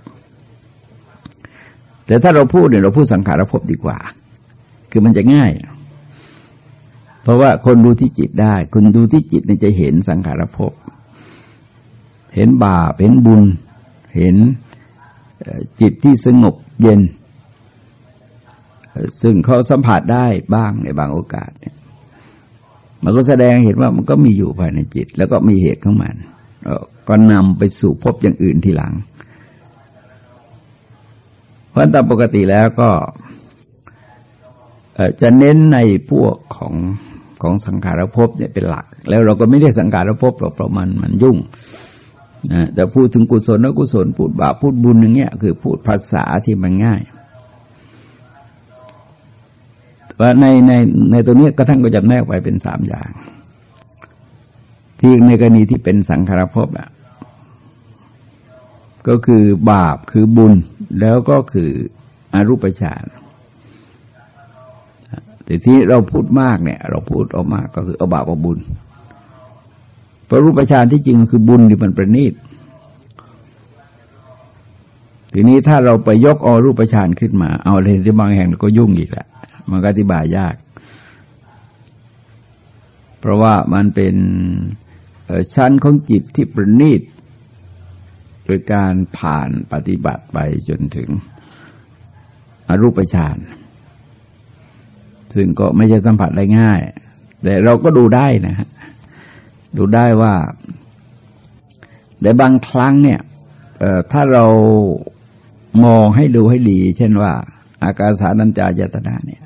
แต่ถ้าเราพูดเนี่ยเราพูดสังขารภพดีกว่า คือมันจะง่าย เพราะว่าคนดูที่จิตได้ คนดูที่จิตเนี่ยจะเห็นสังขารภพ เห็นบาปเห็นบุญ เห็นจิตที่สงบเย็น ซึ่งเขาสัมผัสได้บ้างในบางโอกาสเนี่ย มันก็แสดงเห็นว่ามันก็มีอยู่ภายในจิต แล้วก็มีเหตุของมันก็นำไปสู่พบอย่างอื่นทีหลัง เพราะตามปกติแล้วก็จะเน้นในพวกของของสังขารภพเนี่ยเป็นหลัก แล้วเราก็ไม่ได้สังขารภพหรอกเพราะมันมันยุ่งนะแต่พูดถึงกุศลและกุศลพูดบาปพูดบุญอย่างเงี้ยคือพูดภาษาที่มันง่าย ว่าในในในตัวนี้ก็ท่านก็จะแนกไว้เป็นสามอย่าง ที่ในกรณีที่เป็นสังขารภพอะก็คือบาปคือบุญแล้วก็คืออรูปฌานแต่ที่เราพูดมากเนี่ย เราพูดออกมากก็คือเอาบาปเอาบุญพระรูปฌานที่จริงคือบุญที่มันประณีตทีนี้ถ้าเราไปยกอรูปฌานขึ้นมา เอาเลยที่บางแห่งก็ยุ่งอีกแหละ มันก็อธิบายยาก เพราะว่ามันเป็นชั้นของจิตที่ประณีตโดยการผ่านปฏิบัติไปจนถึงอรูปฌานซึ่งก็ไม่ใช่สัมผัสได้ง่าย แต่เราก็ดูได้นะฮะดูได้ว่า แต่บางครั้งเนี่ยถ้าเรามองให้ดูให้ดี เช่นว่า อากาศสานัญจายตนาเนี่ย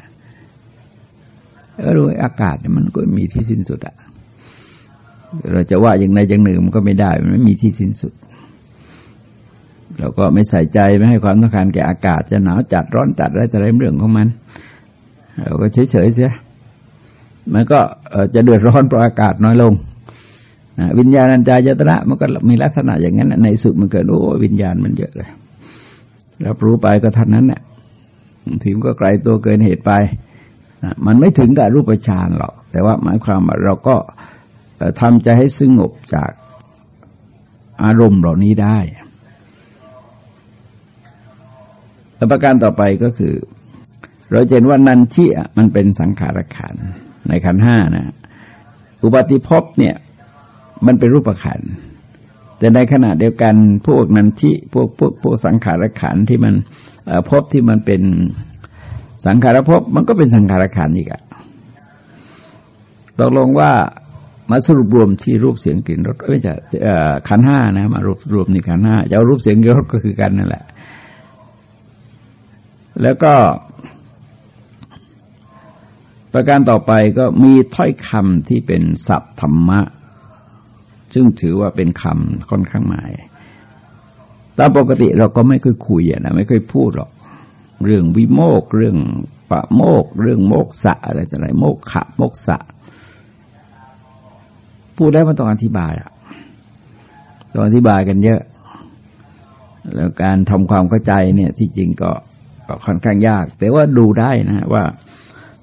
ก็รู้อากาศมันก็มีที่สิ้นสุดอะเราจะว่าอย่างใดอย่างหนึ่งมันก็ไม่ได้ มันไม่มีที่สิ้นสุด เราก็ไม่ใส่ใจไม่ให้ความสำคัญแก่อากาศ จะหนาวจัดร้อนจัดอะไรแต่ไรเรื่องของมัน เราก็เฉยๆเสียมันก็จะเดือดร้อนเพราะอากาศน้อยลงวิญญาณัญจายตระมันก็มีลักษณะอย่างนั้น ในสุดมันเกิดโอ้วิญญาณมันเยอะเลยรับรู้ไปก็ท่านนั้นเนี่ยถึงก็ไกลตัวเกินเหตุไป มันไม่ถึงกับรูปฌานหรอก แต่ว่าหมายความว่าเราก็ทำใจให้สงบจากอารมณ์เหล่านี้ได้แลประการต่อไปก็คือ เราเห็นว่านันทิมันเป็นสังขารขันในขันห้านะอุปาติภพเนี่ยมันเป็นรูปขันแต่ในขณะเดียวกันพวกนันทิพวกพวกพวกสังขารขันที่มันภพที่มันเป็น สังขารภพมันก็เป็นสังขารขันอีกอะตกลงว่ามาสรุปรวมที่รูปเสียงกลิ่นรสไม่ใช่ขันห้านะมารวบรวมในขันห้าจะเอารูปเสียงกลิ่นรสก็คือกันนั่นแหละ แล้วก็ ประการต่อไปก็มีถ้อยคำที่เป็นศัพท์ธรรมะ ซึ่งถือว่าเป็นคำค่อนข้างหมายตามปกติเราก็ไม่ค่อยคุยนะไม่ค่อยพูดหรอก เรื่องวิโมกเรื่องปะโมก เรื่องโมกสะอะไรต่ออะไรโมกขะโมกสะพูดได้มันต้องอธิบายอะต้องอธิบายกันเยอะ แล้วการทำความเข้าใจเนี่ยที่จริงก็ก็ค่อนข้างยาก แต่ว่าดูได้นะว่า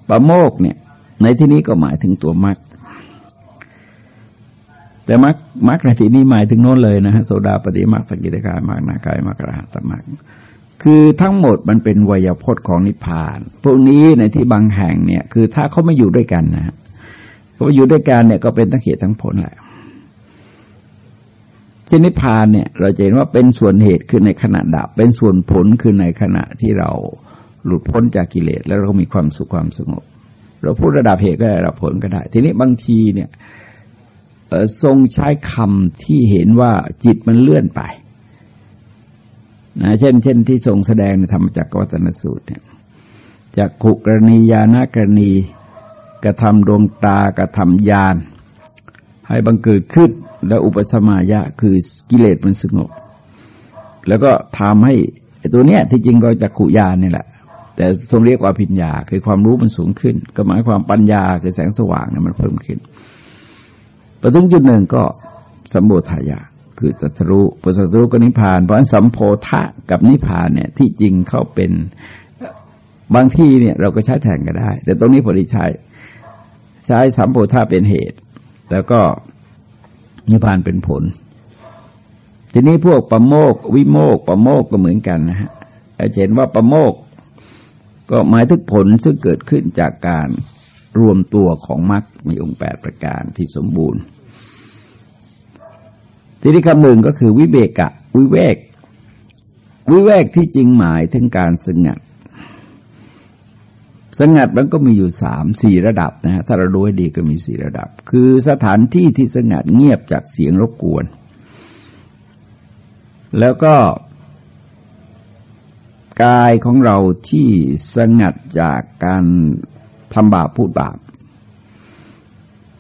ปะโมกเนี่ย ในที่นี้ก็หมายถึงตัวมรรคแต่มรรคมรรคในที่นี้หมายถึงโน้นเลยนะฮะโสดาปฏิมรรคสกิทาการมรรคนากายมรรครหัตมรรค คือทั้งหมดมันเป็นวยพจน์ของนิพพาน พวกนี้ในที่บางแห่งเนี่ย คือถ้าเขาไม่อยู่ด้วยกันนะเพราะอยู่ด้วยกันเนี่ยก็เป็นทั้งเหตุทั้งผลแหละชนิพพานเนี่ย เราจะเห็นว่าเป็นส่วนเหตุคือในขณะดับ เป็นส่วนผลคือในขณะที่เราหลุดพ้นจากกิเลส แล้วเรามีความสุขความสงบ เราพูดระดับเหตุก็ได้ระดับผลก็ได้ ทีนี้บางทีเนี่ยทรงใช้คำที่เห็นว่าจิตมันเลื่อนไป นะเช่น เช่นที่ทรงแสดงในธรรมจักรวัตนสูตรเนี่ยจากขุกรณียานากรณีกระทำดวงตากระทำยาน ให้บังเกิดขึ้น แล้วอุปสมายะคือกิเลสมันสงบ แล้วก็ทำให้ตัวเนี้ยที่จริงก็จะขุยานนี่แหละ แต่ทรงเรียกว่าพิญญาคือความรู้มันสูงขึ้น ก็หมายความปัญญาคือแสงสว่างเนี่ยมันเพิ่มขึ้นพอถึงจุดหนึ่งก็สัมโบธายา คือจัตรู้ปัสรู้ก็นิพพาน เพราะฉะนั้นสัมโพธะกับนิพพานเนี่ยที่จริงเขาเป็นบางที่เนี่ยเราก็ใช้แทนก็ได้ แต่ตรงนี้พอดีใช้ใช้สัมโพธาเป็นเหตุ แล้วก็นิพพานเป็นผล ทีนี้พวกประโมกวิโมกประโมกก็เหมือนกันนะฮะเห็นว่าประโมกก็หมายถึงผลซึ่งเกิดขึ้นจากการรวมตัวของมรรคมีองค์แปดประการที่สมบูรณ์ ทีนี้คำหนึ่งก็คือวิเบกะ วิเวก วิเวกที่จริงหมายถึงการสงัด สงัดมันก็มีอยู่สามสี่ระดับนะฮะถ้าเราดูให้ดีก็มีสี่ระดับ คือสถานที่ที่สงัดเงียบจากเสียงรบกวน แล้วก็กายของเราที่สงัดจากการทำบาปพูดบาป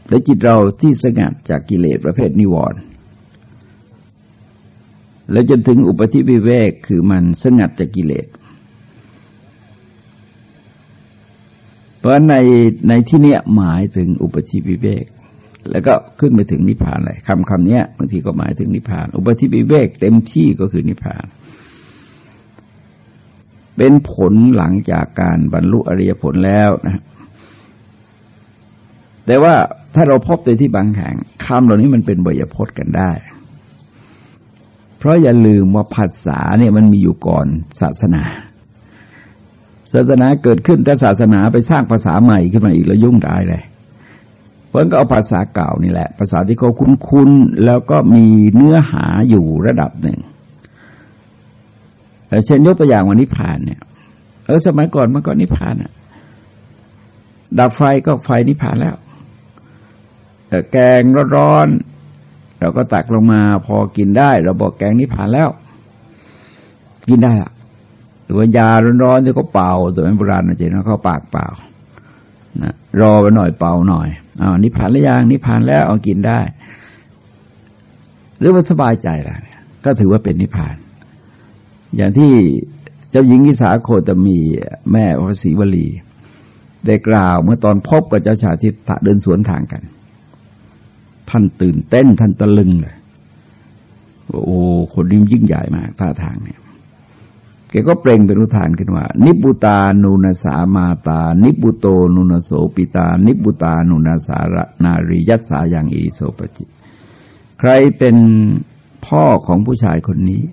และจิตเราที่สงัดจากกิเลสประเภทนิวรณ์ แล้วจนถึงอุปธิวิเวกคือมันสงัดจากกิเลส เพราะในในที่เนี้ยหมายถึงอุปธิวิเวก แล้วก็ขึ้นไปถึงนิพพานเลยคำคำนี้บางทีก็หมายถึงนิพพาน อุปธิวิเวกเต็มที่ก็คือนิพพาน เป็นผลหลังจากการบรรลุอริยผลแล้วนะแต่ว่าถ้าเราพบในที่บางแห่งคำเหล่านี้มันเป็นบยพจน์กันได้ เพราะอย่าลืมว่าภาษาเนี่ยมันมีอยู่ก่อนศาสนา ศาสนาเกิดขึ้นแต่ศาสนาไปสร้างภาษาใหม่ขึ้นมาอีกแล้วยุ่งได้เลยเพราะก็เอาภาษาเก่านี่แหละ ภาษาที่เขาคุ้นๆแล้วก็มีเนื้อหาอยู่ระดับหนึ่งเช่นยกตัวอย่างวันนิพพานเนี่ยเออสมัยก่อนมันก็นิพพานอะดับไฟก็ไฟนิพพานแล้วแต่แกงร้อน เราก็ตักลงมาพอกินได้ เราบอกแกงนิพพานแล้ว กินได้อะหรือว่ายาร้อนๆที่เขาเป่าสมัยโบราณนะเจ๊นะเขาปากเป่านะรอไปหน่อยเป่าหน่อยอ้าวนิพพานหรือยังนิพพานแล้วเอากินได้ หรือว่าสบายใจแล้วเนี่ยก็ถือว่าเป็นนิพพาน อย่างที่เจ้าหญิงกิสาโคตมีแม่พระศรีวลี ได้กล่าวเมื่อตอนพบกับเจ้าชาทิตะเดินสวนทางกัน ท่านตื่นเต้นท่านตะลึงเลยว่าโอ้คนนี้ยิ่งใหญ่มากท่าทางเนี่ยแกก็เปล่งเป็นอุทานขึ้นว่า นิบุตานุนสามาตา นิบุโตนุนโสปิตา นิบุตานุนสารนารียัสสายังอีโสปจิ ใครเป็นพ่อของผู้ชายคนนี้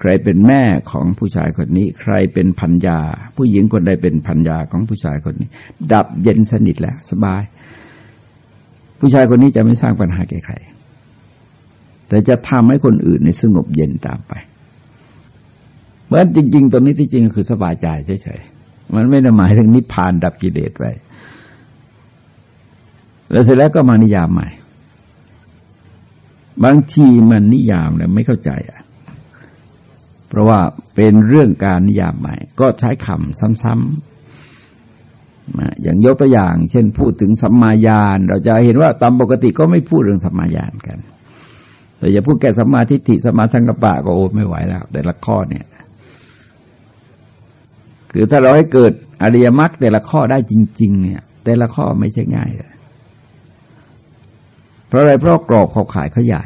ใครเป็นแม่ของผู้ชายคนนี้ ใครเป็นพันยา ผู้หญิงคนใดเป็นพันยาของผู้ชายคนนี้ ดับเย็นสนิทแล้วสบาย ผู้ชายคนนี้จะไม่สร้างปัญหาแก่ใคร แต่จะทำให้คนอื่นในสงบเย็นตามไปเพราะจริง ๆ ตรงนี้ที่จริงคือสบายใจเฉยๆ มันไม่ได้หมายถึงนิพพานดับกิเลสไปแล้วเสร็จแล้วก็มานิยามใหม่ บางทีมันนิยามแล้วไม่เข้าใจอะ เพราะว่าเป็นเรื่องการนิยามใหม่ ก็ใช้คำซ้ำๆ อย่างยกตัวอย่าง เช่นพูดถึงสัมมาญาณเราจะเห็นว่าตามปกติก็ไม่พูดเรื่องสัมมาญาณกันแต่อย่าพูดแก่สัมมาทิฏฐิสัมมาสังกปะก็โอ้ไม่ไหวแล้ว แต่ละข้อเนี่ย คือถ้าเราให้เกิดอริยมรรคแต่ละข้อได้จริง ๆ เนี่ย แต่ละข้อไม่ใช่ง่ายเลยเพราะอะไรเพราะกรอบเขาขายเขาใหญ่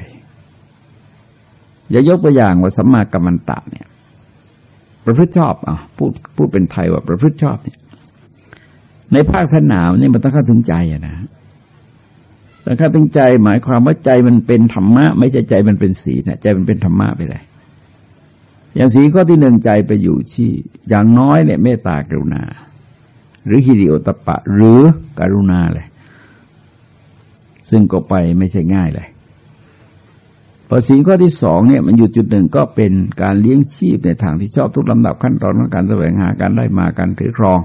อย่ายกตัวอย่างว่าสัมมากัมมันตะเนี่ย ประพฤติชอบอะพูดพูดเป็นไทยว่าประพฤติชอบเนี่ย ในภาคสนามนี่มันต้องเข้าถึงใจอะนะต้องเข้าถึงใจหมายความว่าใจมันเป็นธรรมะ ไม่ใช่ใจมันเป็นศีลนะใจมันเป็นธรรมะไปเลยอย่างสีข้อที่หนึ่งใจไปอยู่ที่ อย่างน้อยเนี่ยเมตตากรุณา หรือฮิริโอตปะ หรือกรุณาเลย ซึ่งก็ไปไม่ใช่ง่ายเลยพอสิ่งข้อที่สองเนี่ยมันอยู่จุดหนึ่งก็เป็นการเลี้ยงชีพในทางที่ชอบทุกลำดับขั้นตอนของการแสวงหาการได้มาการถือครอง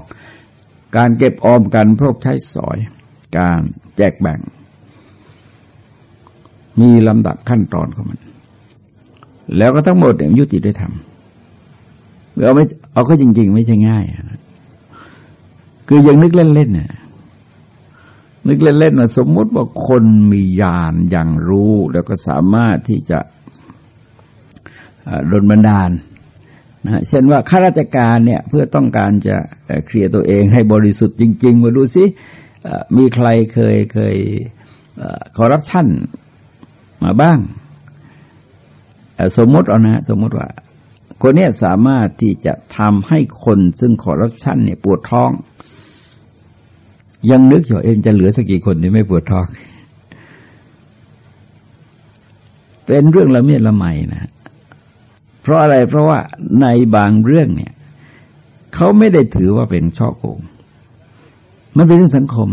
การเก็บออมกันพกใช้สอย การแจกแบ่ง มีลำดับขั้นตอนของมัน แล้วก็ทั้งหมดเนี่ยยุติด้วยธรรมเอาไม่เอาก็จริง ๆ ไม่ใช่ง่าย คือยังนึกเล่นๆเนี่ยนึกเล่นๆว่าสมมุติว่าคนมีญาณอย่างรู้ แล้วก็สามารถที่จะดลบันดาล นะเช่นว่าข้าราชการเนี่ยเพื่อต้องการจะเคลียร์ตัวเองให้บริสุทธิ์จริง ๆ มาดูสิมีใครเคยเคยคอร์รัปชันมาบ้าง สมมติเอานะสมมติว่าคนนี้สามารถที่จะทำให้คนซึ่งคอร์รัปชันเนี่ยปวดท้อง ยังนึกอยู่เองจะเหลือสักกี่คนที่ไม่ปวดท้อง เป็นเรื่องละเมียดละไมนะ เพราะอะไรเพราะว่าในบางเรื่องเนี่ยเขาไม่ได้ถือว่าเป็นช่อโกง มันเป็นเรื่องสังคม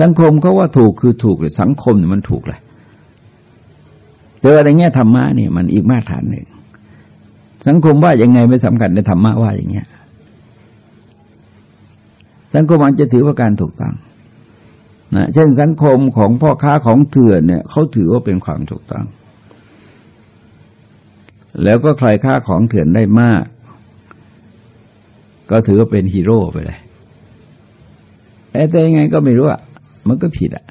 สังคมเขาว่าถูกคือถูกเลยสังคมเนี่ยมันถูกเลยแต่อะไรเงี้ยธรรมะเนี่ยมันอีกมาตรฐานหนึ่ง สังคมว่ายังไงไม่สำคัญในธรรมะว่าอย่างเงี้ยสังคมมันจะถือว่าการถูกต้องนะเช่นสังคมของพ่อค้าของเถื่อนเนี่ยเขาถือว่าเป็นความถูกต้อง แล้วก็ใครค้าของเถื่อนได้มาก ก็ถือว่าเป็นฮีโร่ไปเลยแต่ยังไงก็ไม่รู้อะมันก็ผิดอะ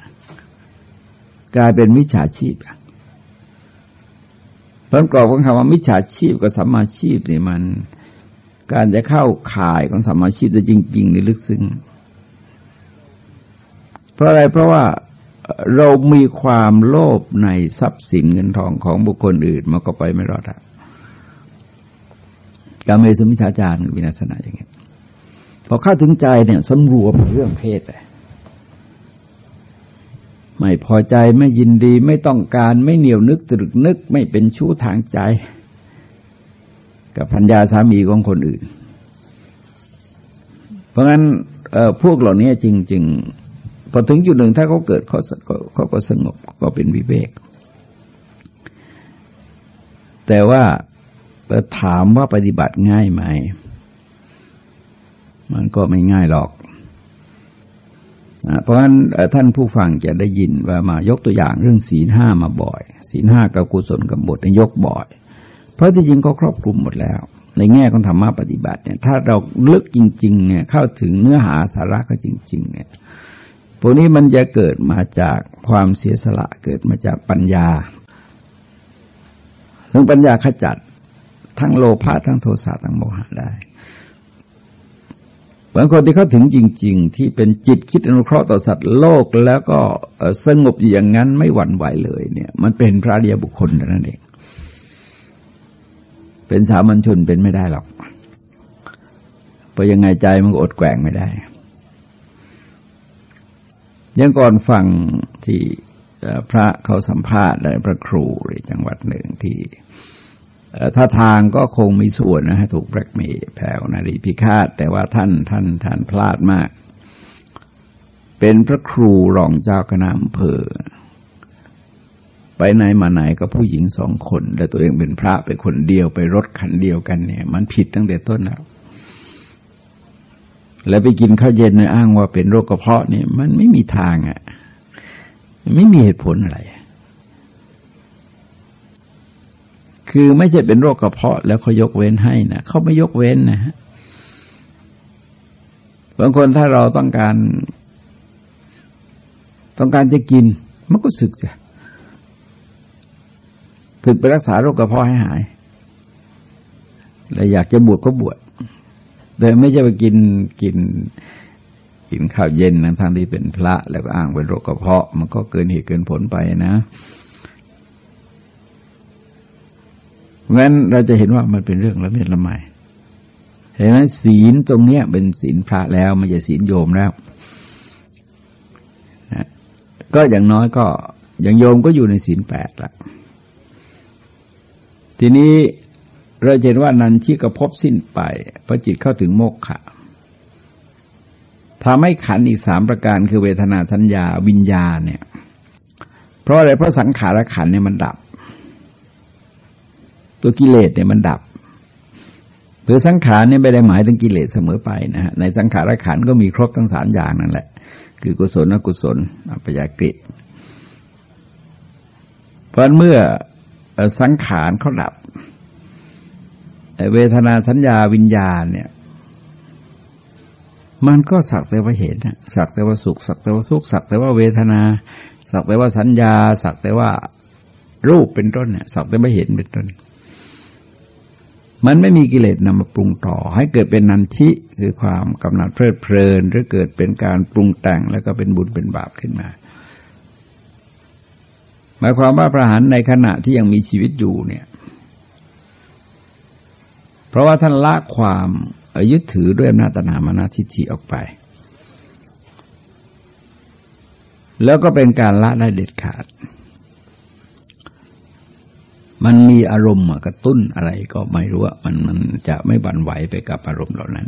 กลายเป็นมิจฉาชีพอะผลกรอบของคำว่ามิจฉาชีพกับสัมมาชีพนี่มัน การจะเข้าข่ายของสัมมาชีพจะจริงๆในลึกซึ้งเพราะอะไรเพราะว่าเรามีความโลภในทรัพย์สินเงินทองของบุคคลอื่นมันก็ไปไม่รอดอะ การเมสุมิชาจารวินาศนาอย่างเงี้ยพอเข้าถึงใจเนี่ยสำรวมเรื่องเพศเลยไม่พอใจไม่ยินดีไม่ต้องการไม่เหนียวนึกตรึกนึก ไม่เป็นชู้ทางใจ กับพัญญาสามีของคนอื่น เพราะงั้นพวกเหล่านี้จริง ๆ พอถึงจุดหนึ่งถ้าเขาเกิดเขาเขาก็สงบก็เป็นวิเวกแต่ว่า ถามว่าปฏิบัติง่ายไหม มันก็ไม่ง่ายหรอกเพราะฉะนั้นท่านผู้ฟังจะได้ยินว่ามายกตัวอย่างเรื่องศีลห้ามาบ่อย ศีลห้ากับกุศลกับบทยกบ่อย เพราะที่จริงก็ครอบคลุมหมดแล้ว ในแง่ของธรรมะปฏิบัติเนี่ยถ้าเราลึกจริงๆเนี่ยเข้าถึงเนื้อหาสาระก็จริง ๆ เนี่ยพวกนี้มันจะเกิดมาจากความเสียสละเกิดมาจากปัญญาเรื่องปัญญาขจัด ทั้งโลภะทั้งโทสะทั้งโมหะได้บางคนที่เขาถึงจริง ๆ ที่เป็นจิตคิดอนุเคราะห์ต่อสัตว์โลกแล้วก็สงบอย่างนั้นไม่หวั่นไหวเลยเนี่ยมันเป็นพระเดียบุคคลนั่นเองเป็นสามัญชนเป็นไม่ได้หรอกเพราะยังไงใจมันอดแกว่งไม่ได้ยังก่อนฟังที่พระเขาสัมภาษณ์ในพระครูในจังหวัดหนึ่งที่ ถ้าทางก็คงมีส่วนนะฮะถูกแบล็กเมย์แผ่วนารีพิฆาต แต่ว่าท่านท่านท่านพลาดมาก เป็นพระครูรองเจ้าคณะอำเภอ ไปไหนมาไหนก็ผู้หญิงสองคน แต่ตัวเองเป็นพระเป็นคนเดียวไปรถคันเดียวกันเนี่ย มันผิดตั้งแต่ต้นแล้วแล้วไปกินข้าวเย็นในอ้างว่าเป็นโรคกระเพาะเนี่ย มันไม่มีทางอะ่ะ ไม่มีเหตุผลอะไร คือไม่ใช่เป็นโรคกระเพาะแล้วเขายกเว้นให้นะเขาไม่ยกเว้นนะฮะบางคนถ้าเราต้องการ ต้องการจะกิน มันก็สึกจ้ะถึกไปรักษาโรคกระเพาะให้หายแล้วอยากจะบวชก็บวชแต่ไม่จะไปกินกินกินข้าวเย็นนะทางที่เป็นพระแล้วก็อ้างเป็นโรคกระเพาะ มันก็เกินเหตุเกินผลไปนะ เพราะฉะนั้นเราจะเห็นว่ามันเป็นเรื่องละเมียดละไมเห็นไหมศีลตรงเนี้ยเป็นศีลพระแล้วไม่ใช่ศีลโยมแล้วนะก็อย่างน้อยก็อย่างโยมก็อยู่ในศีลแปดละทีนี้เราเห็นว่านันที่กระพบสิ้นไปพระจิตเข้าถึงโมกขะทำให้ขันอีกสามประการคือเวทนาสัญญาวิญญาเนี่ย เพราะอะไรเพราะสังขารขันเนี่ยมันดับ ตัวกิเลสเนี่ยมันดับหรือสังขารเนี่ยไม่ได้หมายถึงกิเลสเสมอไปนะฮะในสังขารขันก็มีครบทั้งสามอย่างนั่นแหละ คือกุศลอกุศลอัปยากฤิเพราะเมื่อสังขารเขาดับเวทนาสัญญาวิญญาณเนี่ยมันก็สักแต่ว่าเห็นสักแต่ว่าสุข สักแต่ว่าสุกข์สักแต่ว่าเวทนา สักแต่ว่าสัญญา สักแต่ว่ารูปเป็นต้นเนี่ยสักแต่ว่าเห็นเป็นต้น มันไม่มีกิเลสนำมาปรุงต่อ ให้เกิดเป็นนันทิคือความกำหนัดเพลิดเพลิน หรือเกิดเป็นการปรุงแต่งแล้วก็เป็นบุญเป็นบาปขึ้นมา หมายความว่าพระหันในขณะที่ยังมีชีวิตอยู่เนี่ย เพราะว่าท่านละความยึดถือด้วยอำนาจตนามานาทิฏฐิออกไป แล้วก็เป็นการละได้เด็ดขาด มันมีอารมณ์กระตุ้นอะไรก็ไม่รู้ว่ามันมันจะไม่บันไหวไปกับอารมณ์เหล่านั้น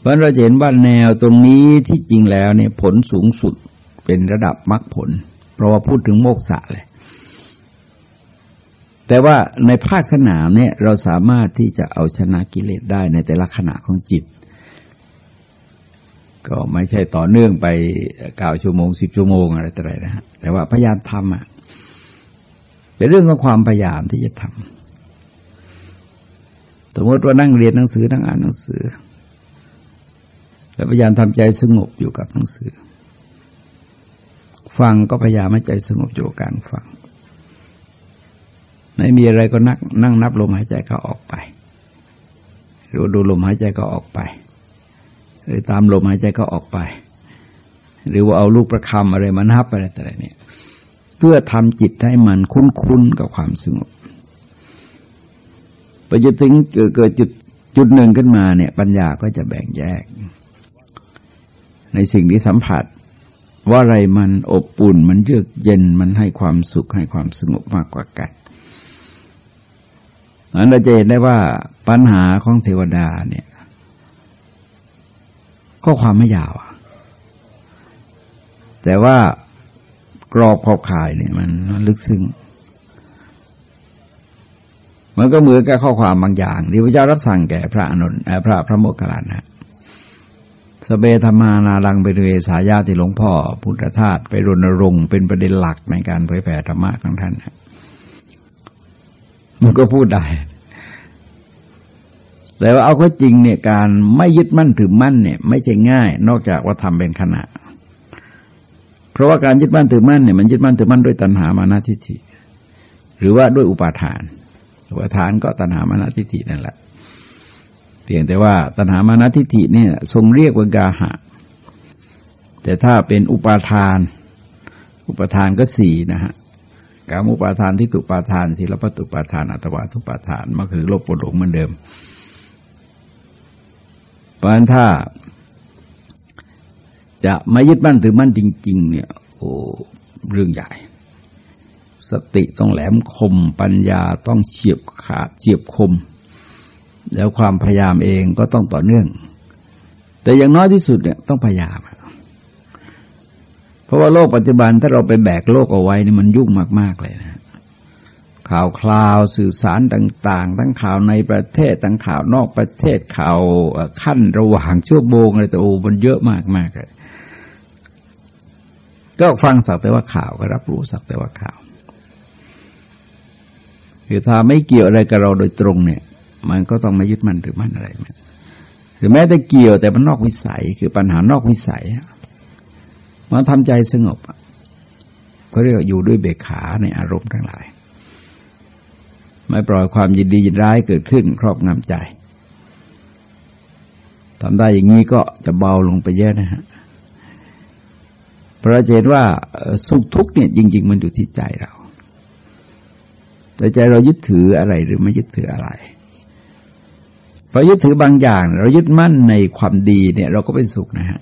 เพราะเราเห็นว่าแนวตรงนี้ที่จริงแล้วเนี่ยผลสูงสุดเป็นระดับมรรคผล เพราะว่าพูดถึงโมกษะเลย แต่ว่าในภาคสนามเนี่ยเราสามารถที่จะเอาชนะกิเลสได้ในแต่ละขณะของจิต ก็ไม่ใช่ต่อเนื่องไปเก้าชั่วโมงสิบชั่วโมงอะไรต่ออะไรนะฮะแต่ว่าพยายามทำอะ เป็นเรื่องของความพยายามที่จะทำสมมติว่านั่งเรียนหนังสือนั่งอ่านหนังสือ แล้วพยายามทำใจสงบอยู่กับหนังสือ ฟังก็พยายามให้ใจสงบอยู่กับการฟัง ไม่มีอะไรก็นักนั่งนับลมหายใจเข้าออกไปหรือดูลมหายใจก็ออกไป หรือตามลมหายใจก็ออกไป หรือว่าเอาลูกประคำอะไรมานับอะไรแต่ไรเนี่ย เพื่อทำจิตให้มันคุ้นๆกับความสงบไปจะถึงเกิดจุดจุดหนึ่งขึ้นมาเนี่ยปัญญาก็จะแบ่งแยก ในสิ่งที่สัมผัส ว่าอะไรมันอบอุ่นมันเยือกเย็นมันให้ความสุขให้ความสงบมากกว่ากันนั้นเราจะเห็นได้ว่าปัญหาของเทวดาเนี่ย ก็ความไม่ยาว แต่ว่า กรอบขอบข่ายเนี่ยมันลึกซึ้งมันก็เหมือนกับข้อความบางอย่าง ที่พระเจ้ารับสั่งแก่พระอนุนพระพระโมคคัลลานะสเบธรรมานาลังไปเวสายาที่หลวงพ่อ พุทธทาสไปรณรงค์เป็นประเด็นหลักในการเผยแผ่ธรรมะของท่านมันก็พูดได้ แต่ว่าเอาข้อจริงเนี่ยการไม่ยึดมั่นถือมั่นเนี่ย ไม่ใช่ง่าย นอกจากว่าทำเป็นขณะ เพราะว่าการยึดมั่นถือมั่นเนี่ยมันยึดมั่นถือมั่นด้วยตัณหามานาทิฏฐิหรือว่าด้วยอุปาทาน อุปาทานก็ตัณหามานาทิฏฐินั่นแหละเพียงแต่ว่าตัณหามานาทิฏฐิเนี่ยทรงเรียกว่ากาหะ แต่ถ้าเป็นอุปาทาน อุปาทานก็สี่นะฮะกามุปาทานที่ตุปาทานศีลปตุปาทานอัตวาทุปาทานมันคือโลกปวดหลงเหมือนเดิมเพราะฉะนั้นถ้า จะไม่ยึดมั่นถือมั่นจริง ๆ เนี่ย โอ้เรื่องใหญ่ สติต้องแหลมคม ปัญญาต้องเฉียบขาดเฉียบคม แล้วความพยายามเองก็ต้องต่อเนื่อง แต่อย่างน้อยที่สุดเนี่ยต้องพยายาม เพราะว่าโลกปัจจุบันถ้าเราไปแบกโลกเอาไว้นี่มันยุ่งมาก ๆ เลยนะข่าวคลาวสื่อสารต่าง ๆ ทั้งข่าวในประเทศทั้งข่าวนอกประเทศข่าวขั้นระหว่างชั่วโมงอะไรแต่โอ้มันเยอะมากมากเลย ก็ฟังสักแต่ว่าข่าวก็รับรู้สักแต่ว่าข่าวคือถ้าไม่เกี่ยวอะไรกับเราโดยตรงเนี่ย มันก็ต้องไม่ยึดมั่นหรือมั่นอะไรหรือแม้แต่เกี่ยวแต่มันนอกวิสัย คือปัญหานอกวิสัยมันทำใจสงบก็เรียกอยู่ด้วยเบกขาในอารมณ์ทั้งหลาย ไม่ปล่อยความยินดียินร้ายเกิดขึ้น ครอบงำใจทำได้อย่างนี้ก็จะเบาลงไปเยอะนะฮะ เราะเห็นว่าสุขทุกข์เนี่ยจริง ๆ มันอยู่ที่ใจเราแต่ใจเรายึดถืออะไรหรือไม่ยึดถืออะไรพอยึดถือบางอย่าง เรายึดมั่นในความดีเนี่ยเราก็เป็นสุขนะฮะ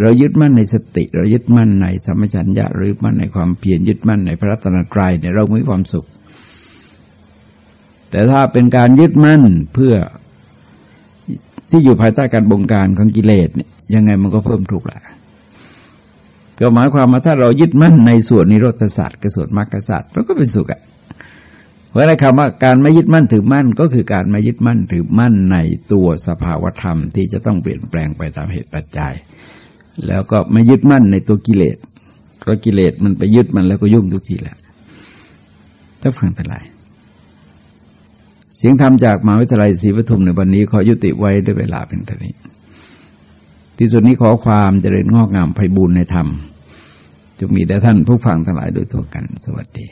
เรายึดมั่นในสติ เรายึดมั่นในสัมมชัญญะหรือมั่นในความเพียรยึดมั่นในพระรัตนตรัยเนี่ยเรามีความสุข แต่ถ้าเป็นการยึดมั่นเพื่อที่อยู่ภายใต้การบงการของกิเลสเนี่ยยังไงมันก็เพิ่มทุกข์แหละ ก็หมายความว่าถ้าเรายึดมั่นในส่วนนิโรธศาสตร์กับส่วนมรรคศาสตร์มันก็เป็นสุขอะเพราะในคำว่าการไม่ยึดมั่นถือมั่นก็คือการไม่ยึดมั่นถือมั่นในตัวสภาวธรรม ที่จะต้องเปลี่ยนแปลงไปตามเหตุปัจจัย แล้วก็ไม่ยึดมั่นในตัวกิเลสเพราะกิเลสมันไปยึดมันแล้วก็ยุ่งทุกทีแหละถ้าฟังแต่ไรเสียงธรรมจากมหาวิทยาลัยศรีปทุมในวันนี้ขอยุติไว้ด้วยเวลาเป็นเท่านี้ ที่สุดนี้ขอความเจริญงอกงามไพบูรณ์ในธรรมจะมีแด่ท่านผู้ฟังทั้งหลายโดยทั่วกัน สวัสดี